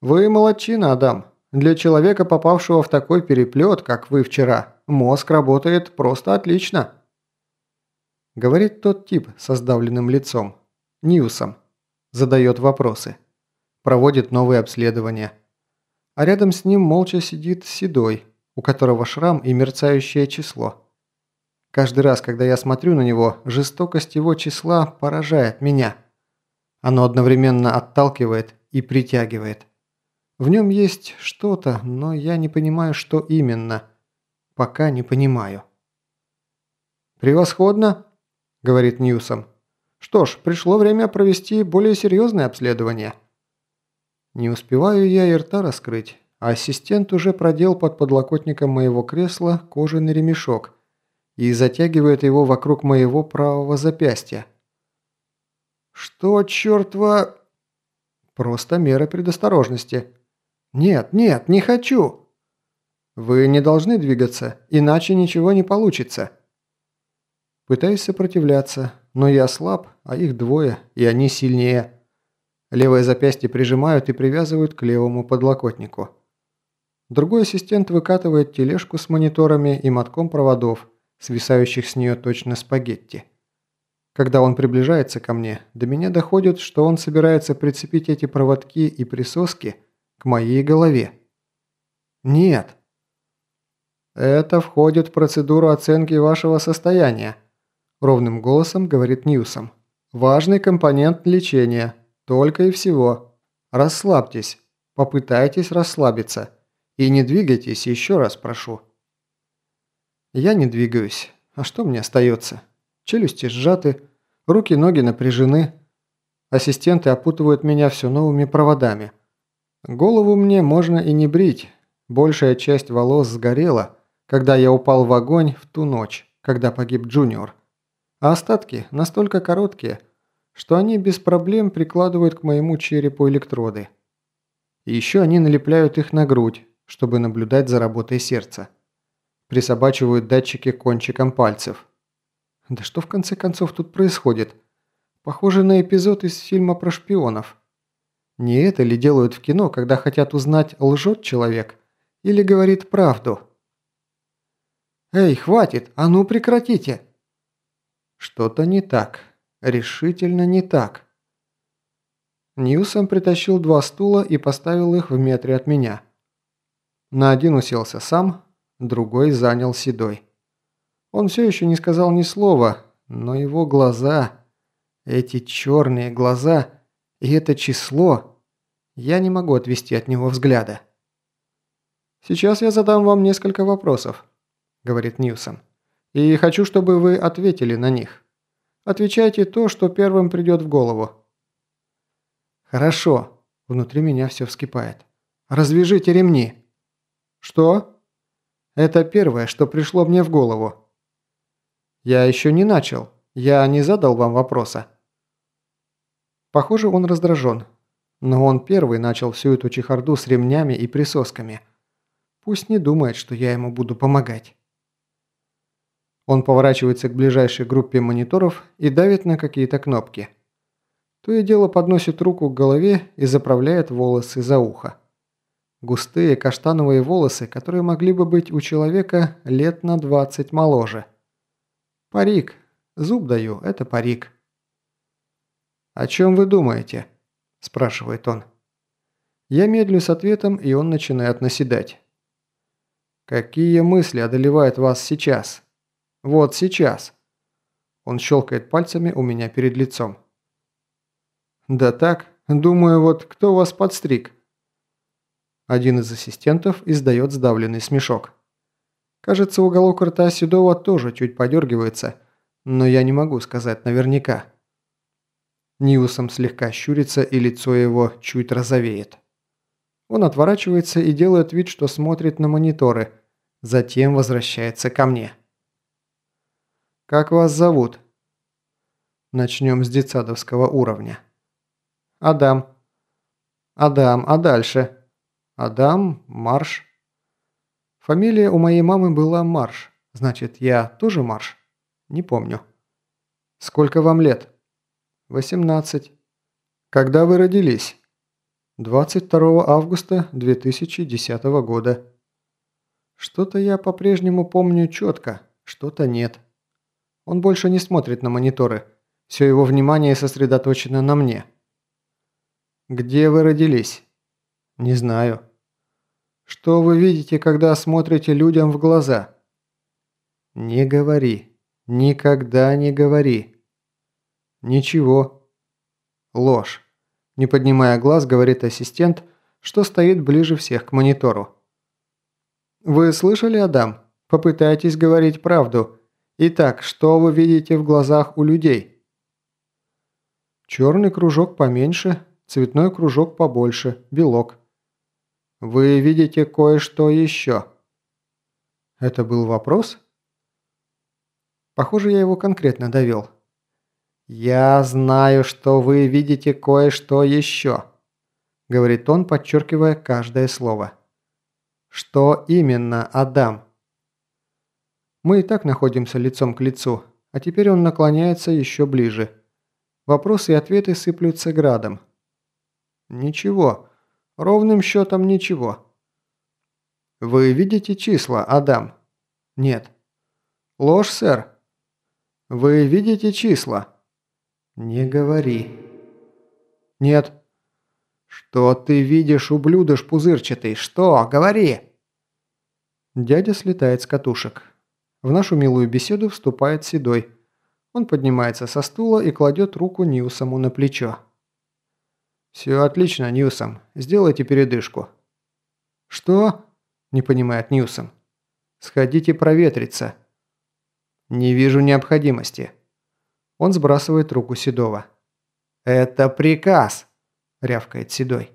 «Вы молодчина, Адам. Для человека, попавшего в такой переплет, как вы вчера, мозг работает просто отлично». Говорит тот тип со сдавленным лицом. Ньюсом. Задает вопросы. Проводит новые обследования. А рядом с ним молча сидит Седой, у которого шрам и мерцающее число. Каждый раз, когда я смотрю на него, жестокость его числа поражает меня. Оно одновременно отталкивает и притягивает. В нем есть что-то, но я не понимаю, что именно. Пока не понимаю. «Превосходно», – говорит Ньюсом. «Что ж, пришло время провести более серьезное обследование». Не успеваю я и рта раскрыть, а ассистент уже продел под подлокотником моего кресла кожаный ремешок – и затягивает его вокруг моего правого запястья. «Что, черт во...» «Просто мера предосторожности». «Нет, нет, не хочу!» «Вы не должны двигаться, иначе ничего не получится». Пытаюсь сопротивляться, но я слаб, а их двое, и они сильнее. Левое запястье прижимают и привязывают к левому подлокотнику. Другой ассистент выкатывает тележку с мониторами и мотком проводов, свисающих с нее точно спагетти. Когда он приближается ко мне, до меня доходит, что он собирается прицепить эти проводки и присоски к моей голове. Нет. Это входит в процедуру оценки вашего состояния, ровным голосом говорит Ньюсом. Важный компонент лечения, только и всего. Расслабьтесь, попытайтесь расслабиться и не двигайтесь, еще раз прошу. Я не двигаюсь. А что мне остается? Челюсти сжаты, руки-ноги напряжены. Ассистенты опутывают меня все новыми проводами. Голову мне можно и не брить. Большая часть волос сгорела, когда я упал в огонь в ту ночь, когда погиб Джуниор. А остатки настолько короткие, что они без проблем прикладывают к моему черепу электроды. И еще они налепляют их на грудь, чтобы наблюдать за работой сердца присобачивают датчики кончиком пальцев. Да что в конце концов тут происходит? Похоже на эпизод из фильма про шпионов. Не это ли делают в кино, когда хотят узнать, лжет человек или говорит правду? «Эй, хватит! А ну прекратите!» Что-то не так. Решительно не так. Ньюсом притащил два стула и поставил их в метре от меня. На один уселся сам, другой занял Седой. Он все еще не сказал ни слова, но его глаза, эти черные глаза и это число, я не могу отвести от него взгляда. «Сейчас я задам вам несколько вопросов», – говорит Ньюсон. «И хочу, чтобы вы ответили на них. Отвечайте то, что первым придет в голову». «Хорошо», – внутри меня все вскипает. «Развяжите ремни». «Что?» Это первое, что пришло мне в голову. Я еще не начал. Я не задал вам вопроса. Похоже, он раздражен. Но он первый начал всю эту чехарду с ремнями и присосками. Пусть не думает, что я ему буду помогать. Он поворачивается к ближайшей группе мониторов и давит на какие-то кнопки. То и дело подносит руку к голове и заправляет волосы за ухо. Густые каштановые волосы, которые могли бы быть у человека лет на 20 моложе. Парик. Зуб даю, это парик. «О чем вы думаете?» – спрашивает он. Я медлю с ответом, и он начинает наседать. «Какие мысли одолевают вас сейчас? Вот сейчас!» Он щелкает пальцами у меня перед лицом. «Да так, думаю, вот кто вас подстриг?» Один из ассистентов издает сдавленный смешок. Кажется, уголок рта Седова тоже чуть подергивается, но я не могу сказать наверняка. Ниусом слегка щурится, и лицо его чуть розовеет. Он отворачивается и делает вид, что смотрит на мониторы, затем возвращается ко мне. «Как вас зовут?» Начнем с детсадовского уровня. «Адам». «Адам, а дальше?» Адам Марш. Фамилия у моей мамы была Марш. Значит, я тоже Марш? Не помню. Сколько вам лет? 18. Когда вы родились? 22 августа 2010 года. Что-то я по-прежнему помню четко, что-то нет. Он больше не смотрит на мониторы. Все его внимание сосредоточено на мне. Где вы родились? Не знаю. Что вы видите, когда смотрите людям в глаза? Не говори. Никогда не говори. Ничего. Ложь. Не поднимая глаз, говорит ассистент, что стоит ближе всех к монитору. «Вы слышали, Адам? Попытайтесь говорить правду. Итак, что вы видите в глазах у людей?» «Черный кружок поменьше, цветной кружок побольше, белок». «Вы видите кое-что еще?» «Это был вопрос?» Похоже, я его конкретно довел. «Я знаю, что вы видите кое-что еще», – говорит он, подчеркивая каждое слово. «Что именно, Адам?» Мы и так находимся лицом к лицу, а теперь он наклоняется еще ближе. Вопросы и ответы сыплются градом. «Ничего. Ровным счетом ничего». «Вы видите числа, Адам?» «Нет». «Ложь, сэр». «Вы видите числа?» «Не говори». «Нет». «Что ты видишь, ублюдыш пузырчатый? Что? Говори!» Дядя слетает с катушек. В нашу милую беседу вступает Седой. Он поднимается со стула и кладет руку Ньюсому на плечо. «Все отлично, Ньюсом. Сделайте передышку». «Что?» – не понимает Ньюсом. «Сходите проветриться». «Не вижу необходимости». Он сбрасывает руку Седова. «Это приказ!» – рявкает Седой.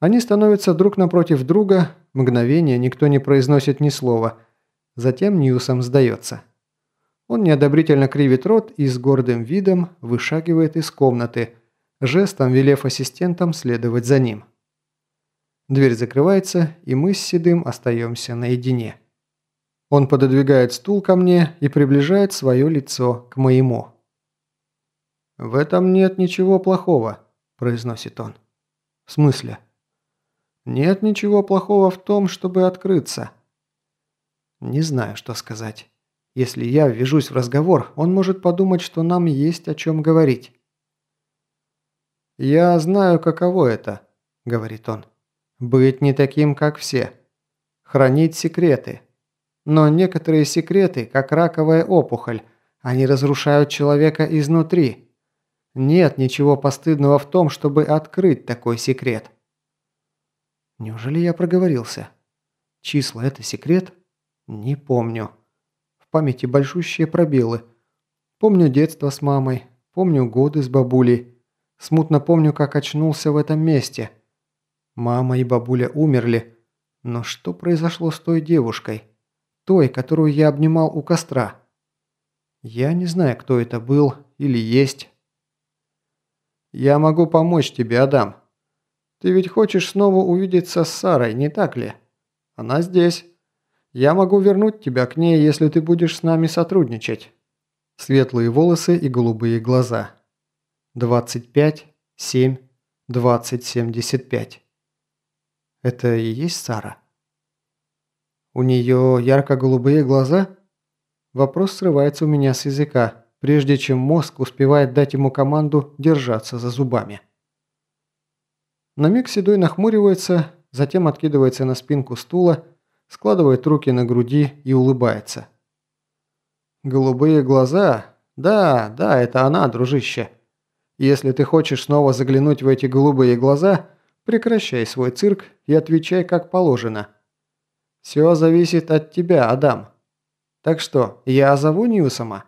Они становятся друг напротив друга, мгновение никто не произносит ни слова. Затем Ньюсом сдается. Он неодобрительно кривит рот и с гордым видом вышагивает из комнаты, жестом велев ассистентам следовать за ним. Дверь закрывается, и мы с Седым остаемся наедине. Он пододвигает стул ко мне и приближает свое лицо к моему. «В этом нет ничего плохого», – произносит он. «В смысле?» «Нет ничего плохого в том, чтобы открыться». Не знаю, что сказать. Если я ввяжусь в разговор, он может подумать, что нам есть о чем говорить. «Я знаю, каково это», – говорит он. «Быть не таким, как все. Хранить секреты. Но некоторые секреты, как раковая опухоль, они разрушают человека изнутри. Нет ничего постыдного в том, чтобы открыть такой секрет. Неужели я проговорился? Числа – это секрет? Не помню. В памяти большущие пробелы. Помню детство с мамой, помню годы с бабулей. Смутно помню, как очнулся в этом месте. Мама и бабуля умерли. Но что произошло с той девушкой? Той, которую я обнимал у костра. Я не знаю, кто это был или есть. Я могу помочь тебе, Адам. Ты ведь хочешь снова увидеться с Сарой, не так ли? Она здесь. Я могу вернуть тебя к ней, если ты будешь с нами сотрудничать. Светлые волосы и голубые глаза. 25, 7, 20, 75. Это и есть Сара? У нее ярко-голубые глаза? Вопрос срывается у меня с языка, прежде чем мозг успевает дать ему команду держаться за зубами. На миг Седой нахмуривается, затем откидывается на спинку стула, складывает руки на груди и улыбается. «Голубые глаза? Да, да, это она, дружище. Если ты хочешь снова заглянуть в эти голубые глаза, прекращай свой цирк и отвечай как положено. Все зависит от тебя, Адам. Так что, я зову Ньюсома?»